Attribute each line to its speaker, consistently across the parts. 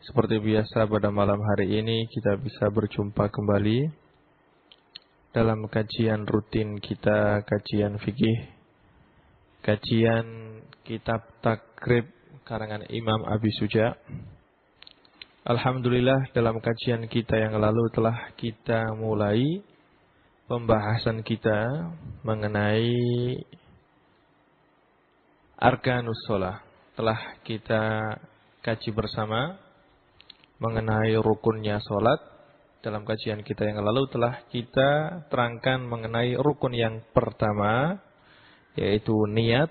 Speaker 1: seperti biasa pada malam hari ini kita bisa berjumpa kembali dalam kajian rutin kita, kajian fikih, kajian kitab takrib karangan Imam Abi Suja. Alhamdulillah dalam kajian kita yang lalu telah kita mulai pembahasan kita mengenai Arkanus Sholah. Telah kita kaji bersama mengenai rukunnya sholat. Dalam kajian kita yang lalu telah kita terangkan mengenai rukun yang pertama, yaitu niat.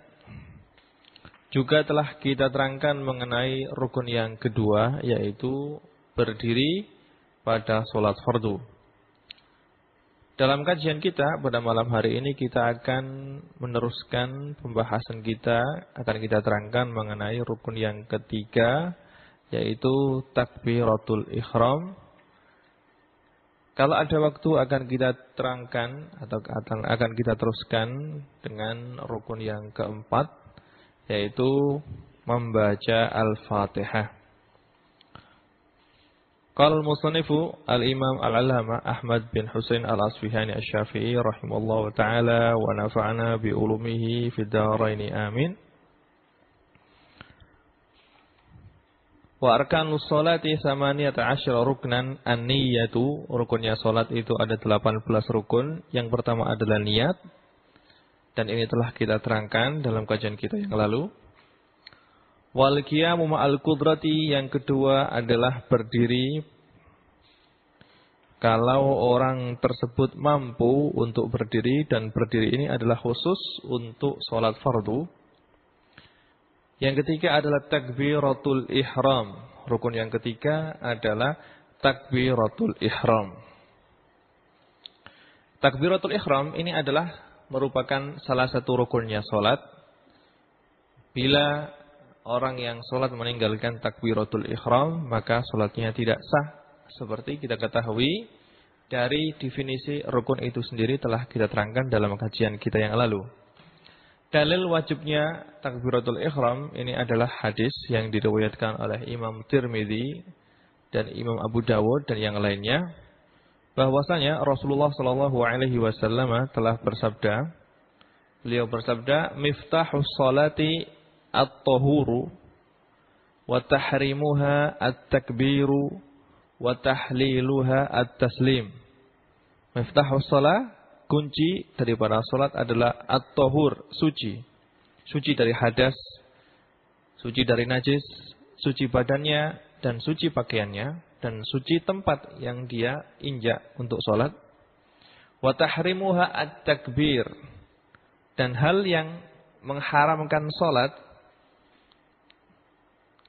Speaker 1: Juga telah kita terangkan mengenai rukun yang kedua, yaitu berdiri pada sholat fardu. Dalam kajian kita pada malam hari ini kita akan meneruskan pembahasan kita, akan kita terangkan mengenai rukun yang ketiga, yaitu takbiratul ihram. Kalau ada waktu akan kita terangkan atau akan kita teruskan dengan rukun yang keempat yaitu membaca Al-Fatihah. Qala al-musannifu al-Imam al-Allamah Ahmad bin Husain al-Asfihani asy-Syafi'i rahimallahu taala wa nafa'ana bi ulumihi fid amin. Wa arkanus salati samaniyata asyra ruknan an-niyatu. Rukunnya salat itu ada 18 rukun. Yang pertama adalah niat. Dan ini telah kita terangkan dalam kajian kita yang lalu. Wal qiyamu ma'al qudrati. Yang kedua adalah berdiri kalau orang tersebut mampu untuk berdiri dan berdiri ini adalah khusus untuk sholat fardu yang ketiga adalah takbiratul ihram. Rukun yang ketiga adalah takbiratul ihram. Takbiratul ihram ini adalah merupakan salah satu rukunnya solat. Bila orang yang solat meninggalkan takbiratul ihram, maka solatnya tidak sah. Seperti kita ketahui dari definisi rukun itu sendiri telah kita terangkan dalam kajian kita yang lalu. Dalil wajibnya takbiratul ihram ini adalah hadis yang diriwayatkan oleh Imam Tirmidzi dan Imam Abu Dawud dan yang lainnya. Bahwasanya Rasulullah Shallallahu alaihi wasallam telah bersabda beliau bersabda miftahus salati at-tahuru wa tahrimuha at-takbiru wa tahliluha at-taslim. Miftahus salat kunci daripada salat adalah at-tahur, suci. Suci dari hadas, suci dari najis, suci badannya dan suci pakaiannya dan suci tempat yang dia injak untuk salat. Wa tahrimuha at-takbir. Dan hal yang mengharamkan salat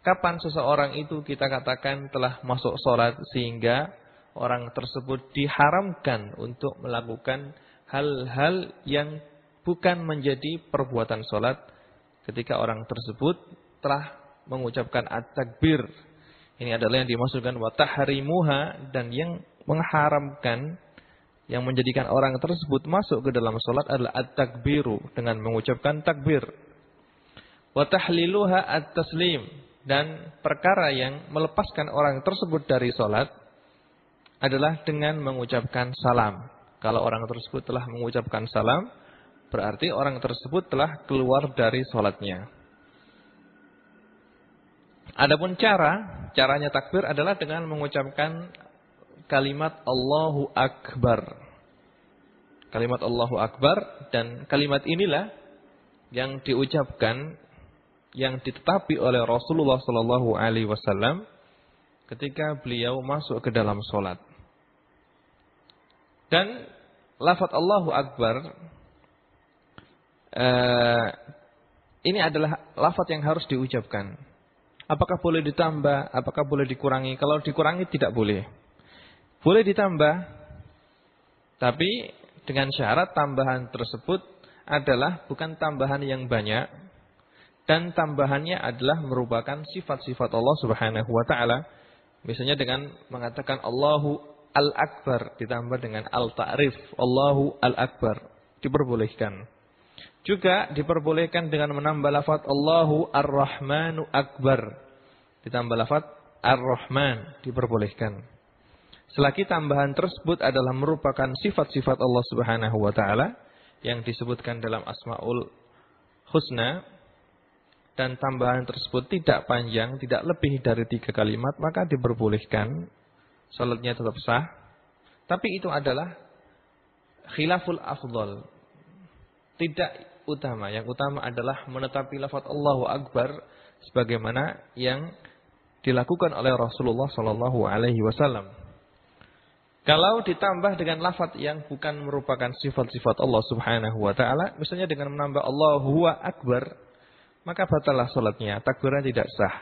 Speaker 1: kapan seseorang itu kita katakan telah masuk salat sehingga orang tersebut diharamkan untuk melakukan hal-hal yang bukan menjadi perbuatan solat ketika orang tersebut telah mengucapkan at-takbir. Ini adalah yang dimaksudkan wa tahrimuha dan yang mengharamkan yang menjadikan orang tersebut masuk ke dalam solat adalah at-takbiru dengan mengucapkan takbir. Wa tahliluha at-taslim dan perkara yang melepaskan orang tersebut dari solat adalah dengan mengucapkan salam. Kalau orang tersebut telah mengucapkan salam, berarti orang tersebut telah keluar dari sholatnya. Adapun cara, caranya takbir adalah dengan mengucapkan kalimat Allahu Akbar. Kalimat Allahu Akbar dan kalimat inilah yang diucapkan yang ditetapi oleh Rasulullah Sallallahu Alaihi Wasallam ketika beliau masuk ke dalam sholat. Dan lafaz Allahu Akbar uh, ini adalah lafaz yang harus diucapkan. Apakah boleh ditambah, apakah boleh dikurangi? Kalau dikurangi tidak boleh. Boleh ditambah, tapi dengan syarat tambahan tersebut adalah bukan tambahan yang banyak, dan tambahannya adalah merupakan sifat-sifat Allah Subhanahu wa taala. Misalnya dengan mengatakan Allahu Al-Akbar ditambah dengan Al-Ta'rif, Allahu Al-Akbar diperbolehkan. Juga diperbolehkan dengan menambah lafaz Allahu Ar-Rahmanu Akbar. Ditambah lafaz Ar-Rahman diperbolehkan. Selagi tambahan tersebut adalah merupakan sifat-sifat Allah Subhanahu wa taala yang disebutkan dalam Asmaul Husna dan tambahan tersebut tidak panjang, tidak lebih dari tiga kalimat, maka diperbolehkan. Salatnya tetap sah. Tapi itu adalah khilaful afdol. Tidak utama. Yang utama adalah menetapi lafaz Allahu Akbar sebagaimana yang dilakukan oleh Rasulullah Shallallahu Alaihi Wasallam. Kalau ditambah dengan lafaz yang bukan merupakan sifat-sifat Allah Subhanahu Wa Taala, misalnya dengan menambah Allahu Akbar, maka batalah sholatnya. Takbirnya tidak sah.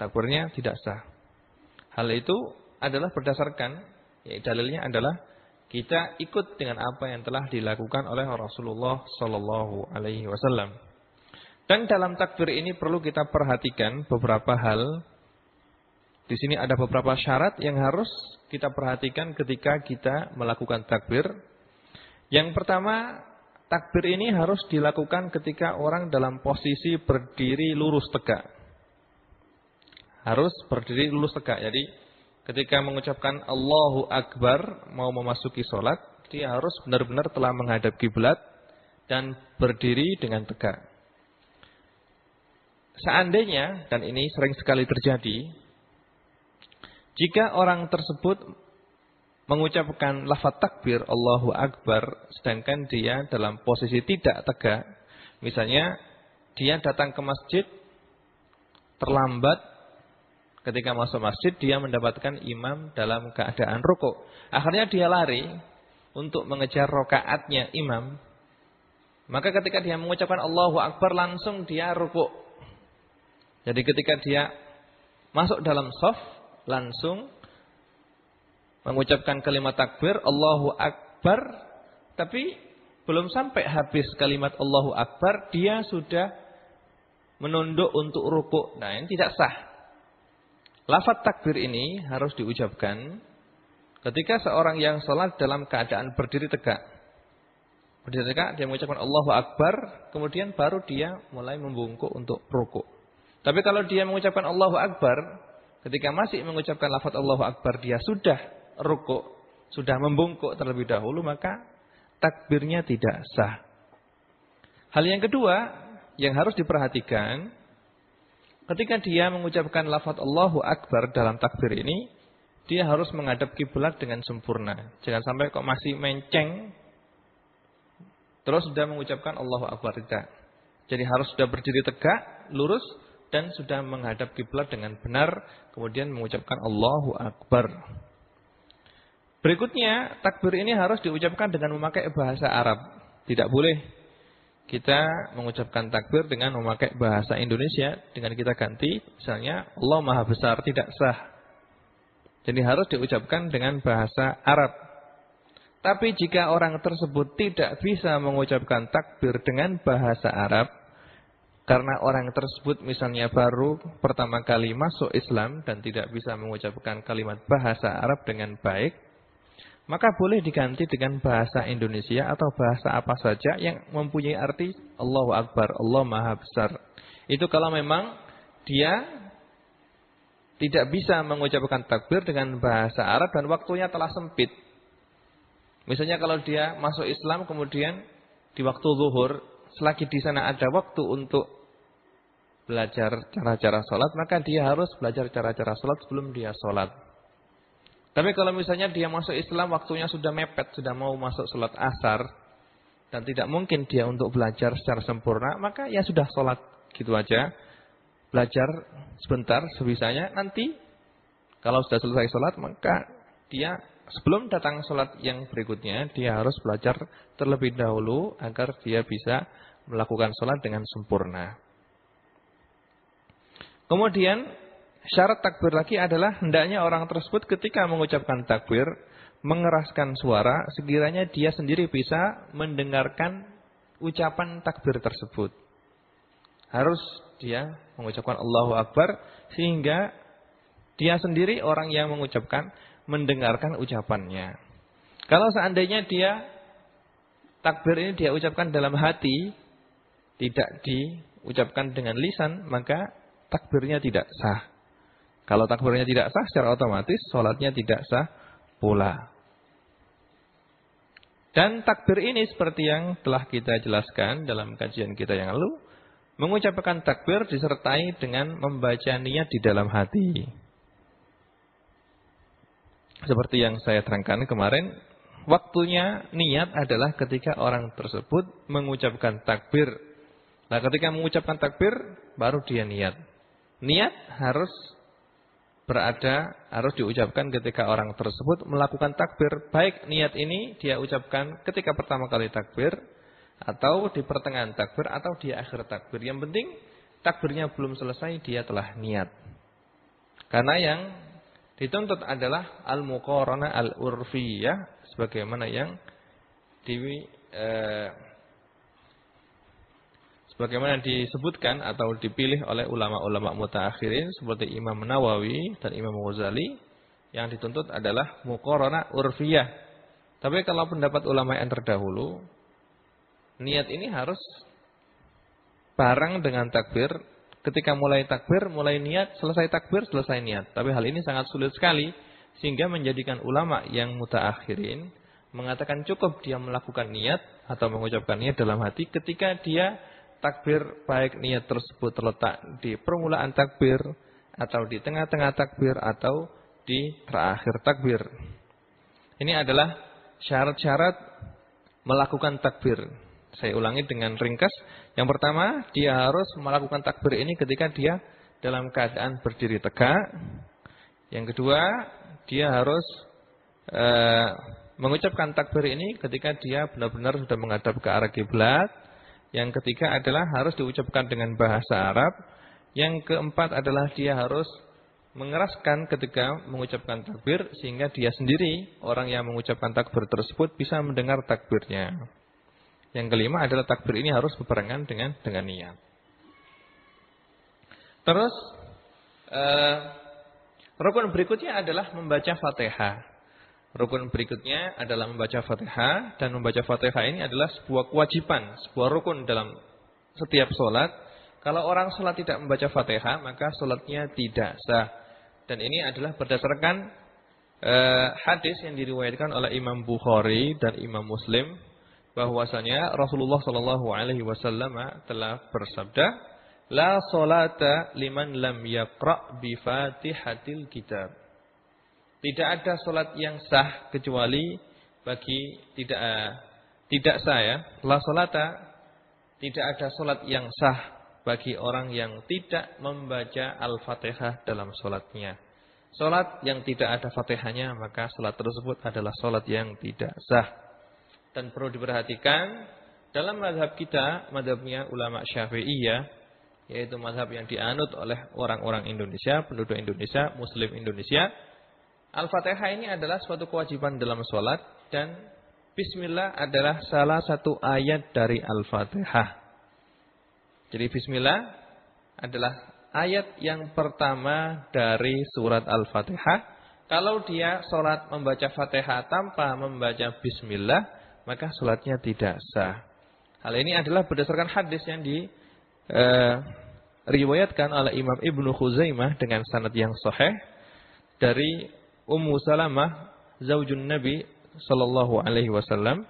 Speaker 1: Takbirnya tidak sah. Hal itu adalah berdasarkan, ya, dalilnya adalah kita ikut dengan apa yang telah dilakukan oleh Rasulullah Sallallahu Alaihi Wasallam. Dan dalam takbir ini perlu kita perhatikan beberapa hal. Di sini ada beberapa syarat yang harus kita perhatikan ketika kita melakukan takbir. Yang pertama, Takbir ini harus dilakukan ketika orang dalam posisi berdiri lurus tegak. Harus berdiri lurus tegak. Jadi ketika mengucapkan Allahu Akbar mau memasuki sholat, dia harus benar-benar telah menghadap kiblat dan berdiri dengan tegak. Seandainya, dan ini sering sekali terjadi, jika orang tersebut mengucapkan lafaz takbir Allahu Akbar sedangkan dia dalam posisi tidak tegak. Misalnya dia datang ke masjid terlambat ketika masuk masjid dia mendapatkan imam dalam keadaan rukuk. Akhirnya dia lari untuk mengejar rokaatnya imam. Maka ketika dia mengucapkan Allahu Akbar langsung dia rukuk. Jadi ketika dia masuk dalam soft langsung mengucapkan kalimat takbir Allahu Akbar tapi belum sampai habis kalimat Allahu Akbar dia sudah menunduk untuk rukuk. Nah, ini tidak sah. Lafaz takbir ini harus diucapkan ketika seorang yang sholat dalam keadaan berdiri tegak. Berdiri tegak, dia mengucapkan Allahu Akbar, kemudian baru dia mulai membungkuk untuk rukuk. Tapi kalau dia mengucapkan Allahu Akbar, ketika masih mengucapkan lafaz Allahu Akbar, dia sudah rukuk, sudah membungkuk terlebih dahulu, maka takbirnya tidak sah. Hal yang kedua yang harus diperhatikan, ketika dia mengucapkan lafaz Allahu Akbar dalam takbir ini, dia harus menghadap kiblat dengan sempurna. Jangan sampai kok masih menceng, terus sudah mengucapkan Allahu Akbar tidak. Jadi harus sudah berdiri tegak, lurus, dan sudah menghadap kiblat dengan benar, kemudian mengucapkan Allahu Akbar. Berikutnya, takbir ini harus diucapkan dengan memakai bahasa Arab. Tidak boleh kita mengucapkan takbir dengan memakai bahasa Indonesia. Dengan kita ganti, misalnya Allah Maha Besar, tidak sah. Jadi harus diucapkan dengan bahasa Arab. Tapi jika orang tersebut tidak bisa mengucapkan takbir dengan bahasa Arab, karena orang tersebut misalnya baru pertama kali masuk Islam dan tidak bisa mengucapkan kalimat bahasa Arab dengan baik, maka boleh diganti dengan bahasa Indonesia atau bahasa apa saja yang mempunyai arti Allahu Akbar, Allah Maha Besar. Itu kalau memang dia tidak bisa mengucapkan takbir dengan bahasa Arab dan waktunya telah sempit. Misalnya kalau dia masuk Islam kemudian di waktu zuhur, selagi di sana ada waktu untuk belajar cara-cara sholat, maka dia harus belajar cara-cara sholat sebelum dia sholat. Tapi kalau misalnya dia masuk Islam waktunya sudah mepet, sudah mau masuk sholat asar, dan tidak mungkin dia untuk belajar secara sempurna, maka ya sudah sholat gitu aja. Belajar sebentar sebisanya, nanti kalau sudah selesai sholat, maka dia sebelum datang sholat yang berikutnya, dia harus belajar terlebih dahulu agar dia bisa melakukan sholat dengan sempurna. Kemudian syarat takbir lagi adalah hendaknya orang tersebut ketika mengucapkan takbir mengeraskan suara sekiranya dia sendiri bisa mendengarkan ucapan takbir tersebut. Harus dia mengucapkan Allahu Akbar sehingga dia sendiri orang yang mengucapkan mendengarkan ucapannya. Kalau seandainya dia takbir ini dia ucapkan dalam hati tidak diucapkan dengan lisan maka takbirnya tidak sah. Kalau takbirnya tidak sah secara otomatis sholatnya tidak sah pula. Dan takbir ini seperti yang telah kita jelaskan dalam kajian kita yang lalu. Mengucapkan takbir disertai dengan membaca niat di dalam hati. Seperti yang saya terangkan kemarin, waktunya niat adalah ketika orang tersebut mengucapkan takbir. Nah ketika mengucapkan takbir, baru dia niat. Niat harus berada harus diucapkan ketika orang tersebut melakukan takbir. Baik niat ini dia ucapkan ketika pertama kali takbir atau di pertengahan takbir atau di akhir takbir. Yang penting takbirnya belum selesai dia telah niat. Karena yang dituntut adalah al-muqarana al-urfiyah sebagaimana yang di eh, sebagaimana disebutkan atau dipilih oleh ulama-ulama mutaakhirin seperti Imam Nawawi dan Imam Ghazali yang dituntut adalah muqarana urfiyah. Tapi kalau pendapat ulama yang terdahulu niat ini harus bareng dengan takbir. Ketika mulai takbir, mulai niat, selesai takbir, selesai niat. Tapi hal ini sangat sulit sekali sehingga menjadikan ulama yang mutaakhirin mengatakan cukup dia melakukan niat atau mengucapkan niat dalam hati ketika dia takbir baik niat tersebut terletak di permulaan takbir atau di tengah-tengah takbir atau di terakhir takbir. Ini adalah syarat-syarat melakukan takbir. Saya ulangi dengan ringkas. Yang pertama, dia harus melakukan takbir ini ketika dia dalam keadaan berdiri tegak. Yang kedua, dia harus uh, mengucapkan takbir ini ketika dia benar-benar sudah menghadap ke arah kiblat. Yang ketiga adalah harus diucapkan dengan bahasa Arab. Yang keempat adalah dia harus mengeraskan ketika mengucapkan takbir sehingga dia sendiri orang yang mengucapkan takbir tersebut bisa mendengar takbirnya. Yang kelima adalah takbir ini harus berbarengan dengan dengan niat. Terus uh, rukun berikutnya adalah membaca Fatihah. Rukun berikutnya adalah membaca Fatihah dan membaca Fatihah ini adalah sebuah kewajiban, sebuah rukun dalam setiap sholat. Kalau orang sholat tidak membaca Fatihah, maka sholatnya tidak sah. Dan ini adalah berdasarkan uh, hadis yang diriwayatkan oleh Imam Bukhari dan Imam Muslim bahwasanya Rasulullah Shallallahu Alaihi Wasallam telah bersabda, La solata liman lam yaqra bi fatihatil kitab. Tidak ada solat yang sah kecuali bagi tidak uh, tidak sah ya. La solata tidak ada solat yang sah bagi orang yang tidak membaca Al-Fatihah dalam solatnya. Solat yang tidak ada Fatihahnya maka solat tersebut adalah solat yang tidak sah. Dan perlu diperhatikan dalam madhab kita, madhabnya ulama syafi'iyah, yaitu madhab yang dianut oleh orang-orang Indonesia, penduduk Indonesia, Muslim Indonesia, Al-Fatihah ini adalah suatu kewajiban dalam sholat dan Bismillah adalah salah satu ayat dari Al-Fatihah. Jadi Bismillah adalah ayat yang pertama dari surat Al-Fatihah. Kalau dia sholat membaca Fatihah tanpa membaca Bismillah, maka sholatnya tidak sah. Hal ini adalah berdasarkan hadis yang diriwayatkan eh, oleh Imam Ibnu Khuzaimah dengan sanad yang sahih dari Ummu Salamah zaujun Nabi sallallahu alaihi wasallam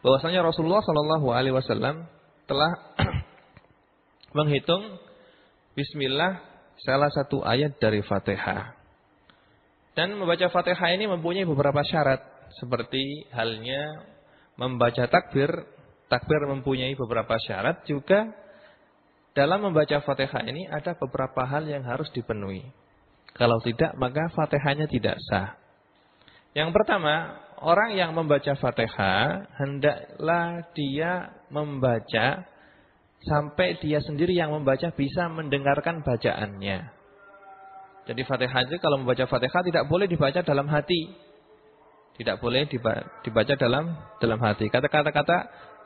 Speaker 1: bahwasanya Rasulullah sallallahu alaihi wasallam telah menghitung bismillah salah satu ayat dari Fatihah. Dan membaca Fatihah ini mempunyai beberapa syarat seperti halnya membaca takbir, takbir mempunyai beberapa syarat juga dalam membaca Fatihah ini ada beberapa hal yang harus dipenuhi. Kalau tidak, maka fatihahnya tidak sah. Yang pertama, orang yang membaca fatihah, hendaklah dia membaca sampai dia sendiri yang membaca bisa mendengarkan bacaannya. Jadi Fatihah itu kalau membaca Fatihah tidak boleh dibaca dalam hati. Tidak boleh dibaca dalam dalam hati. Kata-kata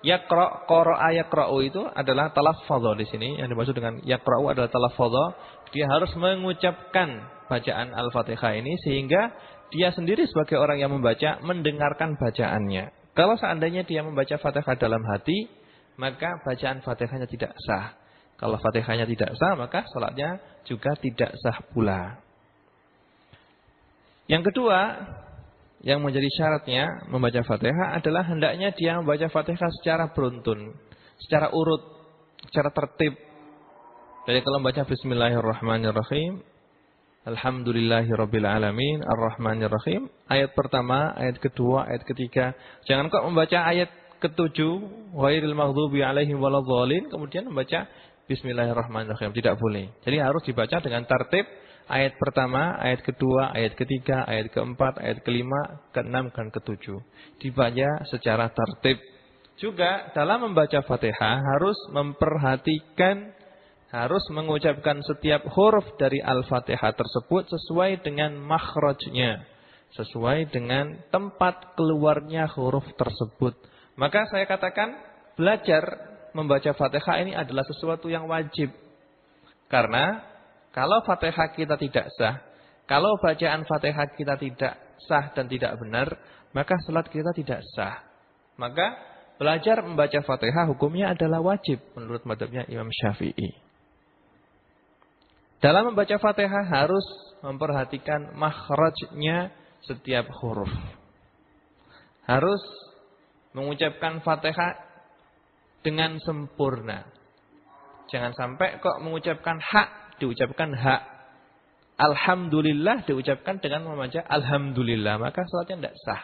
Speaker 1: kata yaqra qara'a yaqra'u itu adalah talaffadz di sini. Yang dimaksud dengan yaqra'u adalah talaffadz. Dia harus mengucapkan bacaan Al-Fatihah ini sehingga dia sendiri sebagai orang yang membaca mendengarkan bacaannya. Kalau seandainya dia membaca Fatihah dalam hati, maka bacaan Fatihahnya tidak sah. Kalau Fatihahnya tidak sah, maka salatnya juga tidak sah pula. Yang kedua, yang menjadi syaratnya membaca Fatihah adalah hendaknya dia membaca Fatihah secara beruntun, secara urut, secara tertib. Jadi kalau membaca Bismillahirrahmanirrahim, Alhamdulillahirabbil alamin, Arrahmanirrahim, ayat pertama, ayat kedua, ayat ketiga. Jangan kok membaca ayat ketujuh, ghairil maghdubi alaihim waladhdallin, kemudian membaca Bismillahirrahmanirrahim. Tidak boleh. Jadi harus dibaca dengan tertib ayat pertama, ayat kedua, ayat ketiga, ayat keempat, ayat kelima, keenam, dan ketujuh. Dibaca secara tertib. Juga dalam membaca Fatihah harus memperhatikan, harus mengucapkan setiap huruf dari Al-Fatihah tersebut sesuai dengan makhrajnya. Sesuai dengan tempat keluarnya huruf tersebut. Maka saya katakan belajar membaca Fatihah ini adalah sesuatu yang wajib. Karena kalau Fatihah kita tidak sah, kalau bacaan Fatihah kita tidak sah dan tidak benar, maka salat kita tidak sah. Maka belajar membaca Fatihah hukumnya adalah wajib menurut madhabnya Imam Syafi'i. Dalam membaca Fatihah harus memperhatikan makhrajnya setiap huruf. Harus mengucapkan Fatihah dengan sempurna. Jangan sampai kok mengucapkan hak diucapkan hak. Alhamdulillah diucapkan dengan membaca Alhamdulillah. Maka sholatnya tidak sah.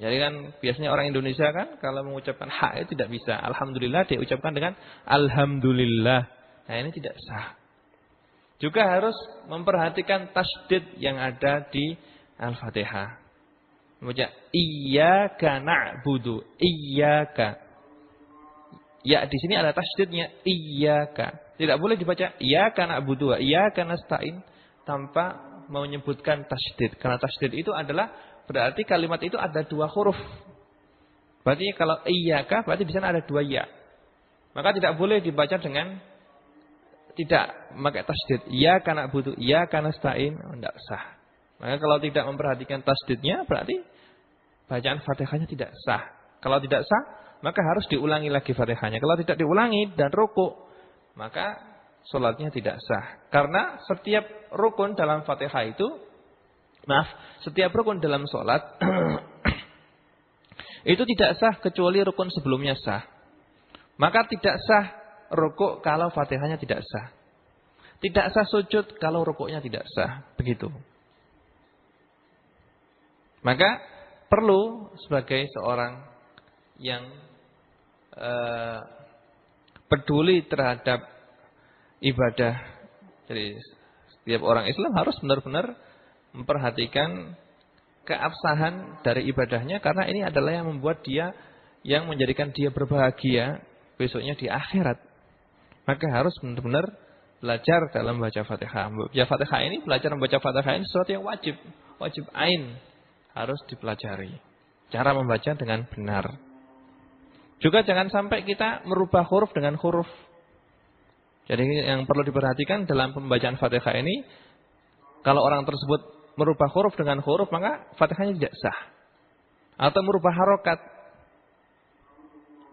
Speaker 1: Jadi kan biasanya orang Indonesia kan kalau mengucapkan hak itu tidak bisa. Alhamdulillah diucapkan dengan Alhamdulillah. Nah ini tidak sah. Juga harus memperhatikan tasdid yang ada di Al-Fatihah. Membaca Iyaka na'budu. Iyaka. Ya di sini ada tasdidnya. Iyaka. Tidak boleh dibaca ya karena butuh, ya karena stain tanpa menyebutkan tasdid. Karena tasdid itu adalah berarti kalimat itu ada dua huruf. Berarti kalau kah berarti di sana ada dua ya. Maka tidak boleh dibaca dengan tidak memakai tasdid. Ya karena butuh, ya karena stain, tidak sah. Maka kalau tidak memperhatikan tasdidnya berarti bacaan Fatihahnya tidak sah. Kalau tidak sah, maka harus diulangi lagi Fatihahnya. Kalau tidak diulangi dan rukuk maka sholatnya tidak sah. Karena setiap rukun dalam fatihah itu, maaf, setiap rukun dalam sholat, itu tidak sah kecuali rukun sebelumnya sah. Maka tidak sah rukuk kalau fatihahnya tidak sah. Tidak sah sujud kalau rukuknya tidak sah. Begitu. Maka perlu sebagai seorang yang uh, peduli terhadap ibadah. Jadi setiap orang Islam harus benar-benar memperhatikan keabsahan dari ibadahnya karena ini adalah yang membuat dia yang menjadikan dia berbahagia besoknya di akhirat. Maka harus benar-benar belajar dalam membaca Fatihah. Membaca Fatihah ini belajar membaca Fatihah ini sesuatu yang wajib, wajib ain harus dipelajari. Cara membaca dengan benar. Juga jangan sampai kita merubah huruf dengan huruf. Jadi yang perlu diperhatikan dalam pembacaan Fatihah ini, kalau orang tersebut merubah huruf dengan huruf, maka Fatihahnya tidak sah. Atau merubah harokat.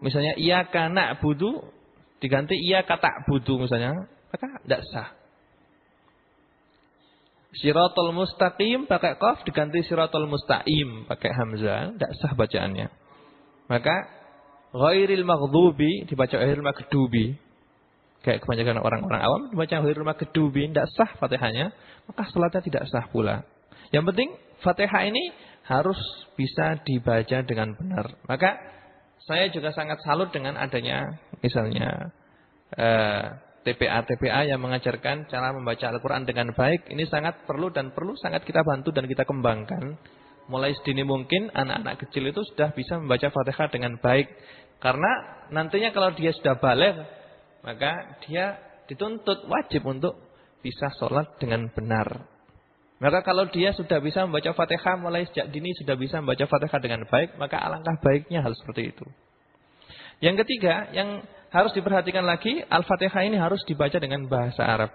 Speaker 1: Misalnya, iya kana budu, diganti iya kata budu misalnya, maka tidak sah. Siratul mustaqim pakai qaf diganti siratul mustaqim pakai hamzah, tidak sah bacaannya. Maka Ghairil maghdubi dibaca ghairil maghdubi. Kayak kebanyakan orang-orang awam dibaca ghairil maghdubi, tidak sah Fatihahnya, maka salatnya tidak sah pula. Yang penting Fatihah ini harus bisa dibaca dengan benar. Maka saya juga sangat salut dengan adanya misalnya eh, TPA-TPA yang mengajarkan cara membaca Al-Quran dengan baik. Ini sangat perlu dan perlu sangat kita bantu dan kita kembangkan. Mulai sedini mungkin anak-anak kecil itu sudah bisa membaca Fatihah dengan baik. Karena nantinya kalau dia sudah balik, maka dia dituntut wajib untuk bisa sholat dengan benar. Maka kalau dia sudah bisa membaca Fatihah mulai sejak dini sudah bisa membaca Fatihah dengan baik, maka alangkah baiknya hal seperti itu. Yang ketiga, yang harus diperhatikan lagi, Al-Fatihah ini harus dibaca dengan bahasa Arab.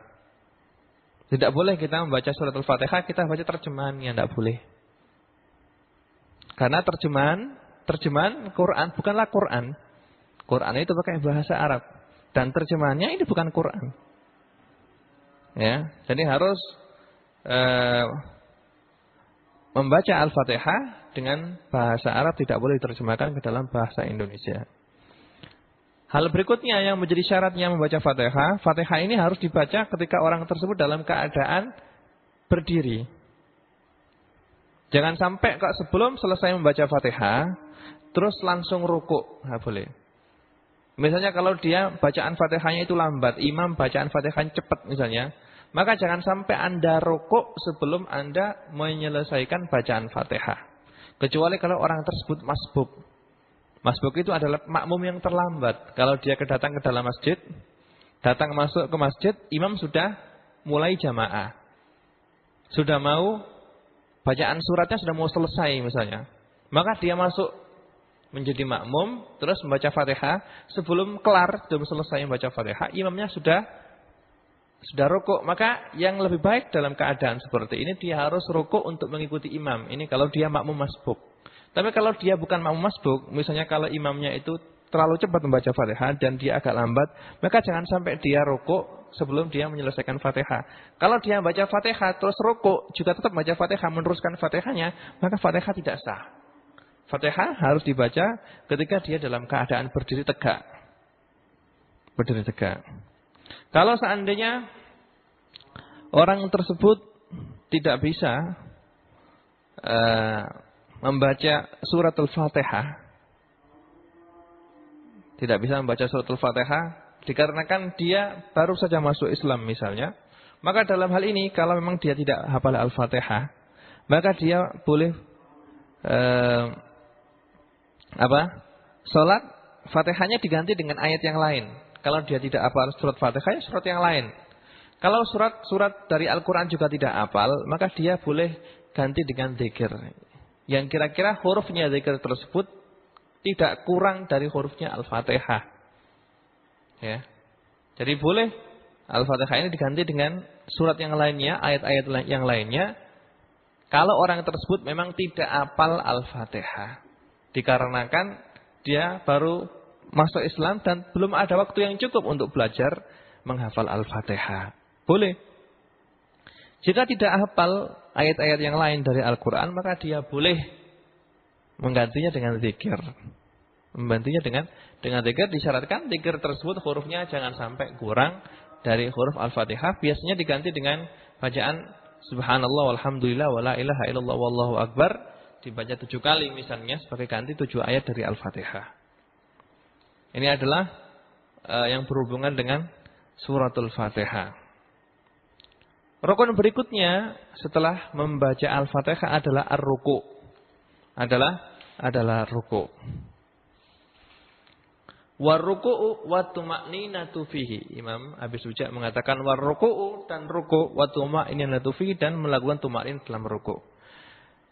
Speaker 1: Tidak boleh kita membaca surat Al-Fatihah, kita baca terjemahannya, tidak boleh. Karena terjemahan, terjemahan Quran bukanlah Quran. Quran itu pakai bahasa Arab. Dan terjemahannya ini bukan Quran. Ya, jadi harus uh, membaca Al-Fatihah dengan bahasa Arab tidak boleh diterjemahkan ke dalam bahasa Indonesia. Hal berikutnya yang menjadi syaratnya membaca Fatihah, Fatihah ini harus dibaca ketika orang tersebut dalam keadaan berdiri. Jangan sampai kok sebelum selesai membaca Fatihah, terus langsung rukuk. Nggak boleh. Misalnya kalau dia bacaan Fatihahnya itu lambat, imam bacaan Fatihahnya cepat misalnya, maka jangan sampai Anda rukuk sebelum Anda menyelesaikan bacaan Fatihah. Kecuali kalau orang tersebut masbuk. Masbuk itu adalah makmum yang terlambat. Kalau dia kedatang ke dalam masjid, datang masuk ke masjid, imam sudah mulai jamaah. Sudah mau bacaan suratnya sudah mau selesai misalnya. Maka dia masuk menjadi makmum, terus membaca Fatihah, sebelum kelar, sebelum selesai membaca Fatihah, imamnya sudah sudah rukuk, maka yang lebih baik dalam keadaan seperti ini dia harus rukuk untuk mengikuti imam. Ini kalau dia makmum masbuk. Tapi kalau dia bukan makmum masbuk, misalnya kalau imamnya itu terlalu cepat membaca Fatihah dan dia agak lambat, maka jangan sampai dia rukuk sebelum dia menyelesaikan Fatihah. Kalau dia baca Fatihah terus rukuk juga tetap baca Fatihah meneruskan Fatihahnya, maka Fatihah tidak sah. Fatihah harus dibaca ketika dia dalam keadaan berdiri tegak. Berdiri tegak. Kalau seandainya orang tersebut tidak bisa uh, membaca surat Al-Fatihah, tidak bisa membaca surat Al-Fatihah, dikarenakan dia baru saja masuk Islam misalnya, maka dalam hal ini kalau memang dia tidak hafal Al-Fatihah, maka dia boleh uh, apa? Salat Fatihahnya diganti dengan ayat yang lain. Kalau dia tidak hafal surat Fatihah, ya surat yang lain. Kalau surat-surat dari Al-Quran juga tidak hafal, maka dia boleh ganti dengan zikir. Yang kira-kira hurufnya zikir tersebut tidak kurang dari hurufnya Al-Fatihah. Ya. Jadi boleh Al-Fatihah ini diganti dengan surat yang lainnya, ayat-ayat yang lainnya. Kalau orang tersebut memang tidak hafal Al-Fatihah. Dikarenakan dia baru masuk Islam dan belum ada waktu yang cukup untuk belajar menghafal Al-Fatihah. Boleh. Jika tidak hafal ayat-ayat yang lain dari Al-Quran, maka dia boleh menggantinya dengan zikir. Membantunya dengan dengan zikir disyaratkan zikir tersebut hurufnya jangan sampai kurang dari huruf Al-Fatihah. Biasanya diganti dengan bacaan Subhanallah walhamdulillah wala ilaha illallah wallahu akbar dibaca tujuh kali misalnya sebagai ganti tujuh ayat dari Al-Fatihah. Ini adalah uh, yang berhubungan dengan suratul Fatihah. Rukun berikutnya setelah membaca Al-Fatihah adalah ar-ruku. Adalah adalah ruku. Warruku'u wa tuma'ninatu fihi. Imam Abi Suja mengatakan warruku'u dan ruku wa tuma'ninatu fihi dan melakukan tuma'nin dalam ruku.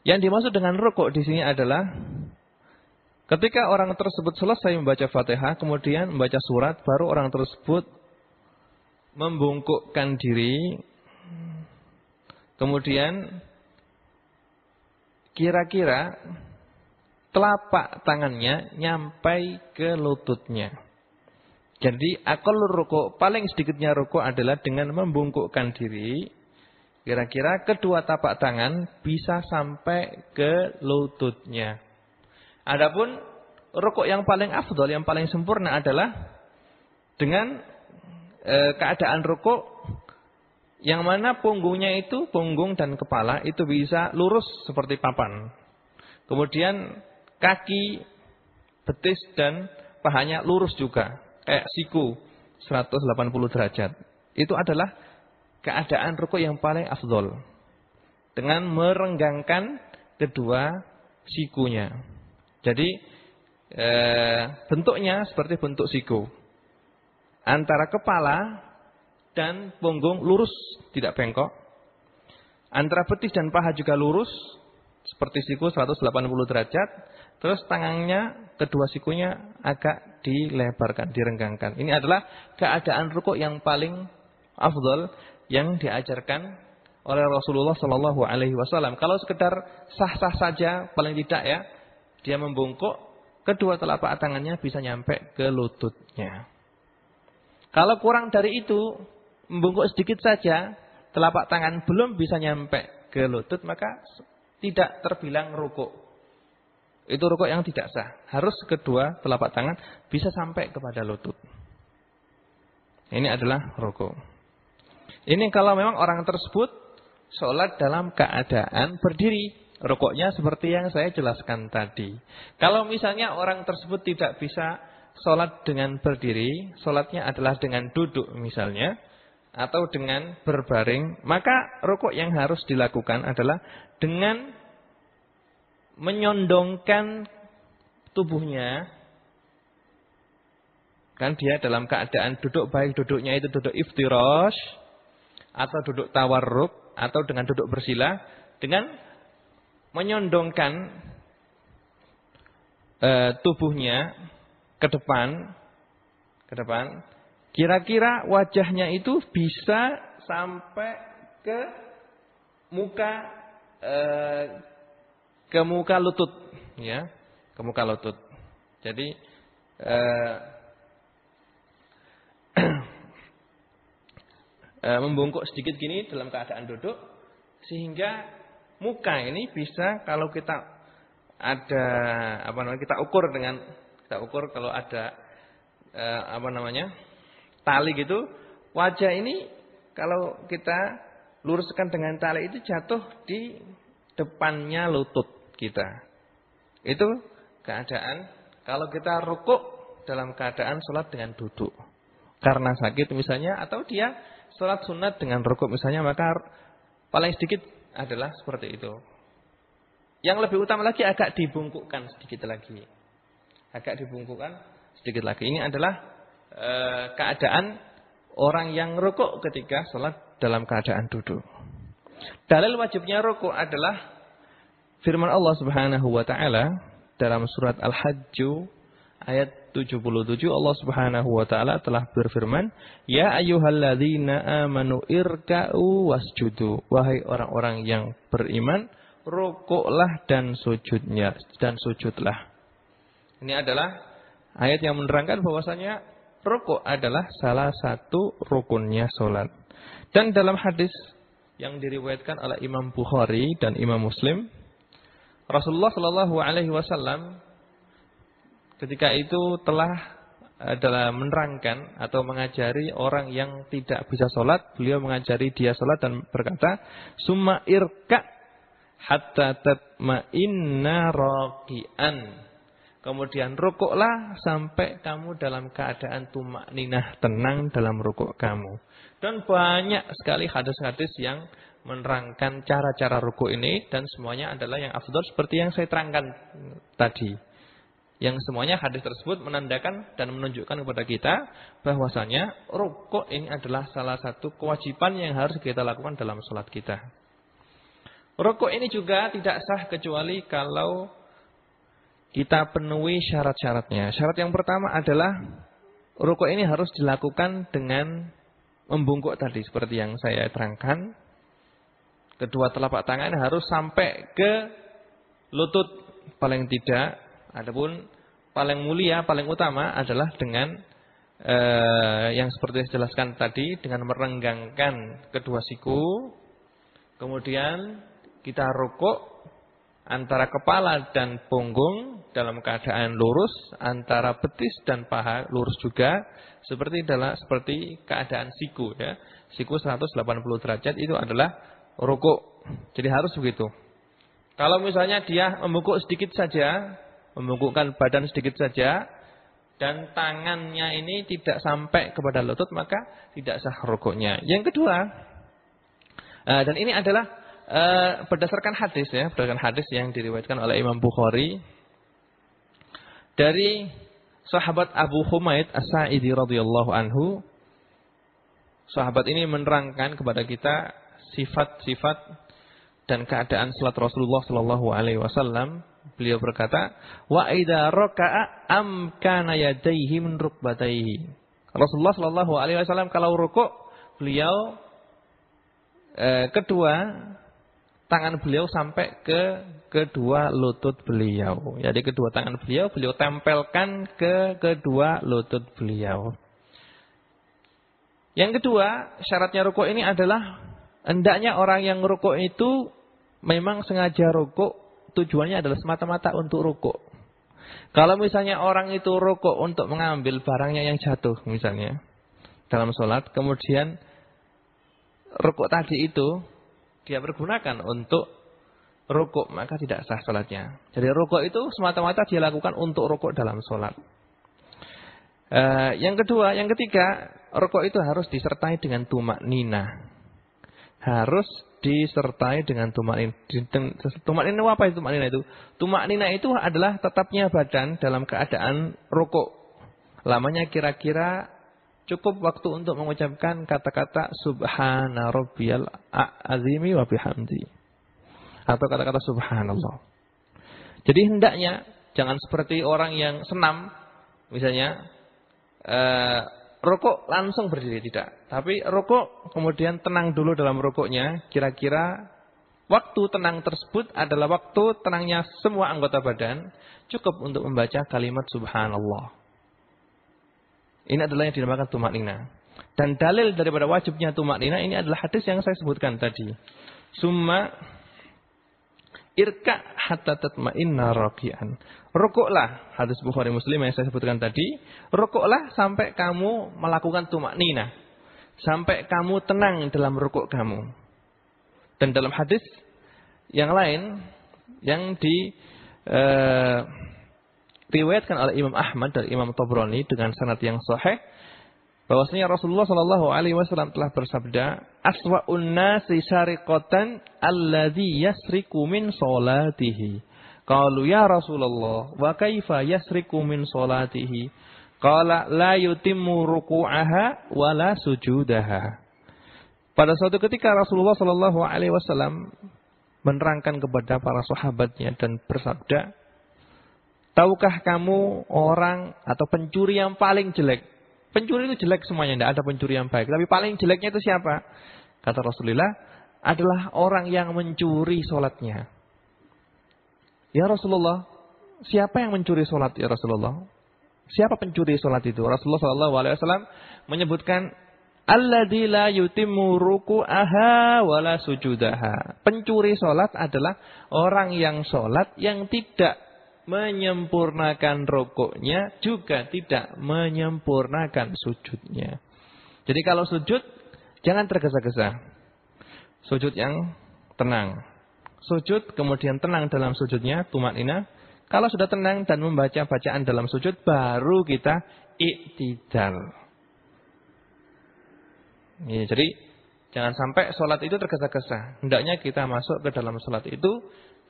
Speaker 1: Yang dimaksud dengan ruku di sini adalah Ketika orang tersebut selesai membaca Fatihah, kemudian membaca surat, baru orang tersebut membungkukkan diri. Kemudian kira-kira telapak tangannya nyampai ke lututnya. Jadi akal ruku, paling sedikitnya ruku adalah dengan membungkukkan diri. Kira-kira kedua tapak tangan bisa sampai ke lututnya. Adapun rukuk yang paling afdol, yang paling sempurna adalah dengan e, keadaan rukuk yang mana punggungnya itu, punggung dan kepala itu bisa lurus seperti papan. Kemudian kaki, betis dan pahanya lurus juga, kayak siku 180 derajat. Itu adalah keadaan rukuk yang paling afdol. Dengan merenggangkan kedua sikunya. Jadi e, bentuknya seperti bentuk siku. Antara kepala dan punggung lurus, tidak bengkok. Antara betis dan paha juga lurus, seperti siku 180 derajat. Terus tangannya, kedua sikunya agak dilebarkan, direnggangkan. Ini adalah keadaan rukuk yang paling afdol yang diajarkan oleh Rasulullah Shallallahu Alaihi Wasallam. Kalau sekedar sah-sah saja, paling tidak ya, dia membungkuk, kedua telapak tangannya bisa nyampe ke lututnya. Kalau kurang dari itu, membungkuk sedikit saja, telapak tangan belum bisa nyampe ke lutut, maka tidak terbilang rukuk. Itu rukuk yang tidak sah. Harus kedua telapak tangan bisa sampai kepada lutut. Ini adalah rukuk. Ini kalau memang orang tersebut sholat dalam keadaan berdiri. Rukuknya seperti yang saya jelaskan tadi. Kalau misalnya orang tersebut tidak bisa sholat dengan berdiri, sholatnya adalah dengan duduk misalnya, atau dengan berbaring, maka rukuk yang harus dilakukan adalah dengan menyondongkan tubuhnya kan dia dalam keadaan duduk baik duduknya itu duduk iftirosh atau duduk tawarruk atau dengan duduk bersila dengan menyondongkan e, tubuhnya ke depan ke depan kira-kira wajahnya itu bisa sampai ke muka e, ke muka lutut ya ke muka lutut. Jadi e, e, membungkuk sedikit gini dalam keadaan duduk sehingga muka ini bisa kalau kita ada apa namanya kita ukur dengan kita ukur kalau ada e, apa namanya tali gitu wajah ini kalau kita luruskan dengan tali itu jatuh di depannya lutut kita. Itu keadaan kalau kita rukuk dalam keadaan sholat dengan duduk. Karena sakit misalnya atau dia sholat sunat dengan rukuk misalnya maka paling sedikit adalah seperti itu. Yang lebih utama lagi agak dibungkukkan sedikit lagi. Agak dibungkukkan sedikit lagi. Ini adalah e, keadaan orang yang rukuk ketika sholat dalam keadaan duduk. Dalil wajibnya rukuk adalah firman Allah Subhanahu wa taala dalam surat Al-Hajj ayat 77 Allah Subhanahu wa taala telah berfirman, "Ya ayyuhalladzina amanu irka'u wasjudu." Wahai orang-orang yang beriman, rukuklah dan sujudnya dan sujudlah. Ini adalah ayat yang menerangkan bahwasanya rukuk adalah salah satu rukunnya salat. Dan dalam hadis yang diriwayatkan oleh Imam Bukhari dan Imam Muslim, Rasulullah Shallallahu alaihi wasallam ketika itu telah adalah menerangkan atau mengajari orang yang tidak bisa sholat. Beliau mengajari dia sholat dan berkata, Summa irka hatta tatma'inna raqian. Kemudian rukuklah sampai kamu dalam keadaan tumak ninah tenang dalam rukuk kamu. Dan banyak sekali hadis-hadis yang menerangkan cara-cara rukuk ini dan semuanya adalah yang afdol seperti yang saya terangkan tadi. Yang semuanya hadis tersebut menandakan dan menunjukkan kepada kita bahwasanya rukuk ini adalah salah satu kewajiban yang harus kita lakukan dalam sholat kita. Rukuk ini juga tidak sah kecuali kalau kita penuhi syarat-syaratnya. Syarat yang pertama adalah rukuk ini harus dilakukan dengan membungkuk tadi seperti yang saya terangkan. Kedua telapak tangan harus sampai ke lutut paling tidak Adapun paling mulia, paling utama adalah dengan eh, yang seperti saya jelaskan tadi dengan merenggangkan kedua siku, kemudian kita rukuk antara kepala dan punggung dalam keadaan lurus, antara betis dan paha lurus juga, seperti adalah seperti keadaan siku ya. Siku 180 derajat itu adalah rukuk. Jadi harus begitu. Kalau misalnya dia membungkuk sedikit saja, membungkukkan badan sedikit saja dan tangannya ini tidak sampai kepada lutut maka tidak sah rukuknya. Yang kedua uh, dan ini adalah uh, berdasarkan hadis ya, berdasarkan hadis yang diriwayatkan oleh Imam Bukhari dari sahabat Abu Humaid As-Sa'idi radhiyallahu anhu sahabat ini menerangkan kepada kita sifat-sifat dan keadaan salat Rasulullah sallallahu alaihi wasallam. Beliau berkata, "Wa idza raka'a amkana yadayhi min rukbatayhi." Rasulullah sallallahu alaihi wasallam kalau rukuk, beliau eh, kedua tangan beliau sampai ke kedua lutut beliau. Jadi kedua tangan beliau beliau tempelkan ke kedua lutut beliau. Yang kedua, syaratnya rukuk ini adalah hendaknya orang yang rukuk itu memang sengaja rukuk, tujuannya adalah semata-mata untuk rukuk. Kalau misalnya orang itu rukuk untuk mengambil barangnya yang jatuh misalnya dalam sholat, kemudian rukuk tadi itu dia pergunakan untuk rukuk, maka tidak sah sholatnya. Jadi rukuk itu semata-mata dia lakukan untuk rukuk dalam sholat. Uh, yang kedua, yang ketiga, rokok itu harus disertai dengan tumak nina. Harus disertai dengan. Tumak nina apa itu tumak nina itu? Tumak nina itu adalah tetapnya badan dalam keadaan rokok. Lamanya kira-kira cukup waktu untuk mengucapkan kata-kata subhana rabbiyal azimi wa bihamdi. Atau kata-kata subhanallah. Jadi hendaknya jangan seperti orang yang senam misalnya eh, rokok langsung berdiri tidak. Tapi rokok kemudian tenang dulu dalam rokoknya. Kira-kira waktu tenang tersebut adalah waktu tenangnya semua anggota badan. Cukup untuk membaca kalimat subhanallah. Ini adalah yang dinamakan tumak nina. Dan dalil daripada wajibnya tumak nina ini adalah hadis yang saya sebutkan tadi. Summa Irka hatta tatma'inna raki'an. Rukuklah, hadis Bukhari Muslim yang saya sebutkan tadi. Rukuklah sampai kamu melakukan tumak nina. Sampai kamu tenang dalam rukuk kamu. Dan dalam hadis yang lain, yang di uh, riwayatkan oleh Imam Ahmad dan Imam Tabrani dengan sanad yang sahih bahwasanya Rasulullah Shallallahu alaihi wasallam telah bersabda, "Aswa'un nasi syariqatan alladhi yasriku min salatihi." Qalu ya Rasulullah, wa kaifa yasriku min salatihi? Qala la yutimmu ruku'aha wa la sujudaha. Pada suatu ketika Rasulullah Shallallahu alaihi wasallam menerangkan kepada para sahabatnya dan bersabda, Tahukah kamu orang atau pencuri yang paling jelek? Pencuri itu jelek semuanya, tidak ada pencuri yang baik. Tapi paling jeleknya itu siapa? Kata Rasulullah, adalah orang yang mencuri sholatnya. Ya Rasulullah, siapa yang mencuri sholat ya Rasulullah? Siapa pencuri sholat itu? Rasulullah SAW menyebutkan, Alladzi la yutimmu ruku'aha wala sujudaha. Pencuri sholat adalah orang yang sholat yang tidak menyempurnakan rokoknya juga tidak menyempurnakan sujudnya. Jadi kalau sujud jangan tergesa-gesa. Sujud yang tenang. Sujud kemudian tenang dalam sujudnya tumak. Kalau sudah tenang dan membaca bacaan dalam sujud baru kita iktidal. Ya, jadi jangan sampai sholat itu tergesa-gesa. Hendaknya kita masuk ke dalam sholat itu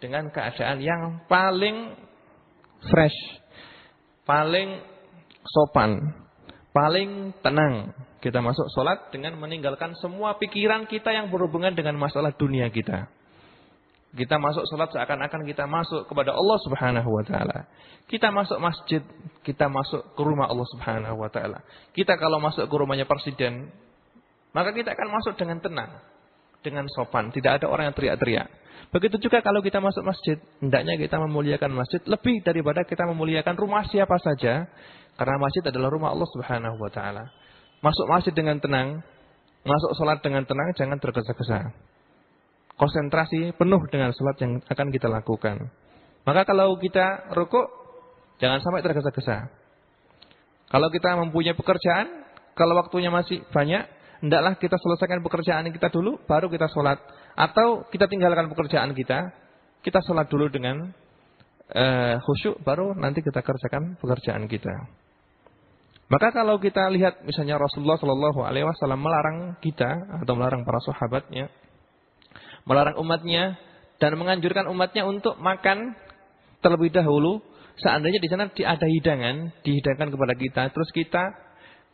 Speaker 1: dengan keadaan yang paling fresh, paling sopan, paling tenang. Kita masuk sholat dengan meninggalkan semua pikiran kita yang berhubungan dengan masalah dunia kita. Kita masuk sholat seakan-akan kita masuk kepada Allah subhanahu wa ta'ala. Kita masuk masjid, kita masuk ke rumah Allah subhanahu wa ta'ala. Kita kalau masuk ke rumahnya presiden, maka kita akan masuk dengan tenang. Dengan sopan, tidak ada orang yang teriak-teriak. Begitu juga kalau kita masuk masjid, hendaknya kita memuliakan masjid lebih daripada kita memuliakan rumah siapa saja, karena masjid adalah rumah Allah Subhanahu wa taala. Masuk masjid dengan tenang, masuk sholat dengan tenang, jangan tergesa-gesa. Konsentrasi penuh dengan sholat yang akan kita lakukan. Maka kalau kita rukuk, jangan sampai tergesa-gesa. Kalau kita mempunyai pekerjaan, kalau waktunya masih banyak, hendaklah kita selesaikan pekerjaan kita dulu, baru kita sholat. Atau kita tinggalkan pekerjaan kita, kita sholat dulu dengan uh, khusyuk, baru nanti kita kerjakan pekerjaan kita. Maka kalau kita lihat misalnya Rasulullah Shallallahu Alaihi Wasallam melarang kita atau melarang para sahabatnya, melarang umatnya dan menganjurkan umatnya untuk makan terlebih dahulu. Seandainya di sana ada hidangan, dihidangkan kepada kita, terus kita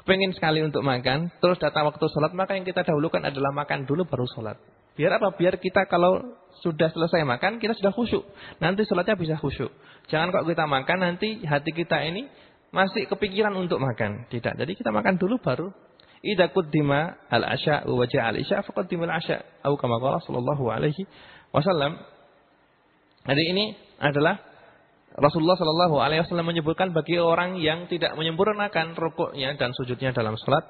Speaker 1: pengen sekali untuk makan, terus datang waktu sholat, maka yang kita dahulukan adalah makan dulu baru sholat. Biar apa? Biar kita kalau sudah selesai makan, kita sudah khusyuk. Nanti sholatnya bisa khusyuk. Jangan kok kita makan, nanti hati kita ini masih kepikiran untuk makan. Tidak. Jadi kita makan dulu baru. Idza quddima al-asya wa al-isya faqaddimu al-asya. Atau kama sallallahu alaihi wasallam. Jadi ini adalah Rasulullah Shallallahu Alaihi Wasallam menyebutkan bagi orang yang tidak menyempurnakan rukuknya dan sujudnya dalam sholat,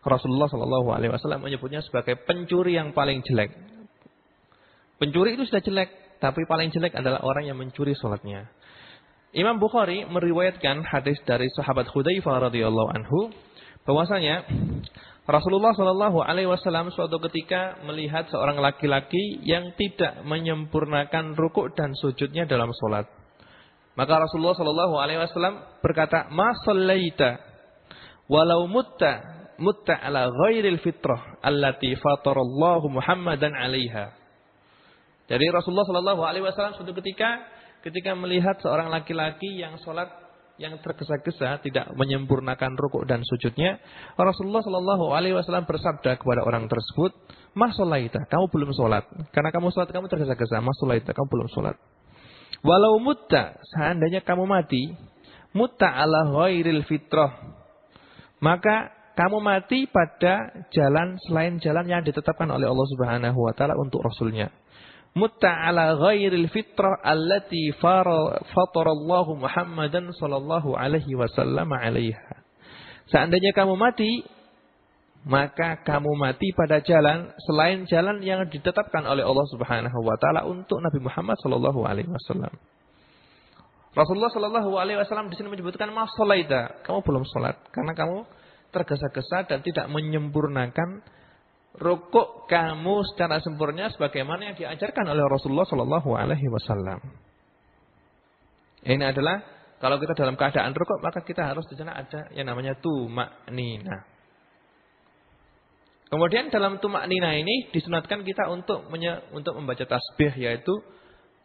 Speaker 1: Rasulullah Shallallahu Alaihi Wasallam menyebutnya sebagai pencuri yang paling jelek. Pencuri itu sudah jelek, tapi paling jelek adalah orang yang mencuri sholatnya. Imam Bukhari meriwayatkan hadis dari sahabat Hudzaifah radhiyallahu anhu bahwasanya Rasulullah Shallallahu Alaihi Wasallam suatu ketika melihat seorang laki-laki yang tidak menyempurnakan rukuk dan sujudnya dalam sholat. Maka Rasulullah Shallallahu Alaihi Wasallam berkata, "Ma sallaita walau mutta mutta ala ghairil fitrah allati fatarallahu Muhammadan 'alaiha." Jadi Rasulullah Shallallahu Alaihi Wasallam suatu ketika ketika melihat seorang laki-laki yang sholat yang tergesa-gesa tidak menyempurnakan rukuk dan sujudnya, Rasulullah Shallallahu Alaihi Wasallam bersabda kepada orang tersebut, Mas kamu belum sholat. Karena kamu sholat, kamu tergesa-gesa. Mas kamu belum sholat. Walau mutta, seandainya kamu mati, mutta ala ghairil fitrah. Maka kamu mati pada jalan selain jalan yang ditetapkan oleh Allah Subhanahu wa taala untuk rasulnya. Mutta ala ghairil fitrah allati fatarallahu Muhammadan sallallahu alaihi wasallam alaiha. Seandainya kamu mati maka kamu mati pada jalan selain jalan yang ditetapkan oleh Allah Subhanahu wa taala untuk Nabi Muhammad sallallahu alaihi wasallam. Rasulullah sallallahu alaihi wasallam di sini menyebutkan ma kamu belum salat karena kamu tergesa-gesa dan tidak menyempurnakan rukuk kamu secara sempurna sebagaimana yang diajarkan oleh Rasulullah sallallahu alaihi wasallam. Ini adalah kalau kita dalam keadaan rukuk maka kita harus di sana ada yang namanya tumak nina. Kemudian dalam tumak nina ini disunatkan kita untuk untuk membaca tasbih yaitu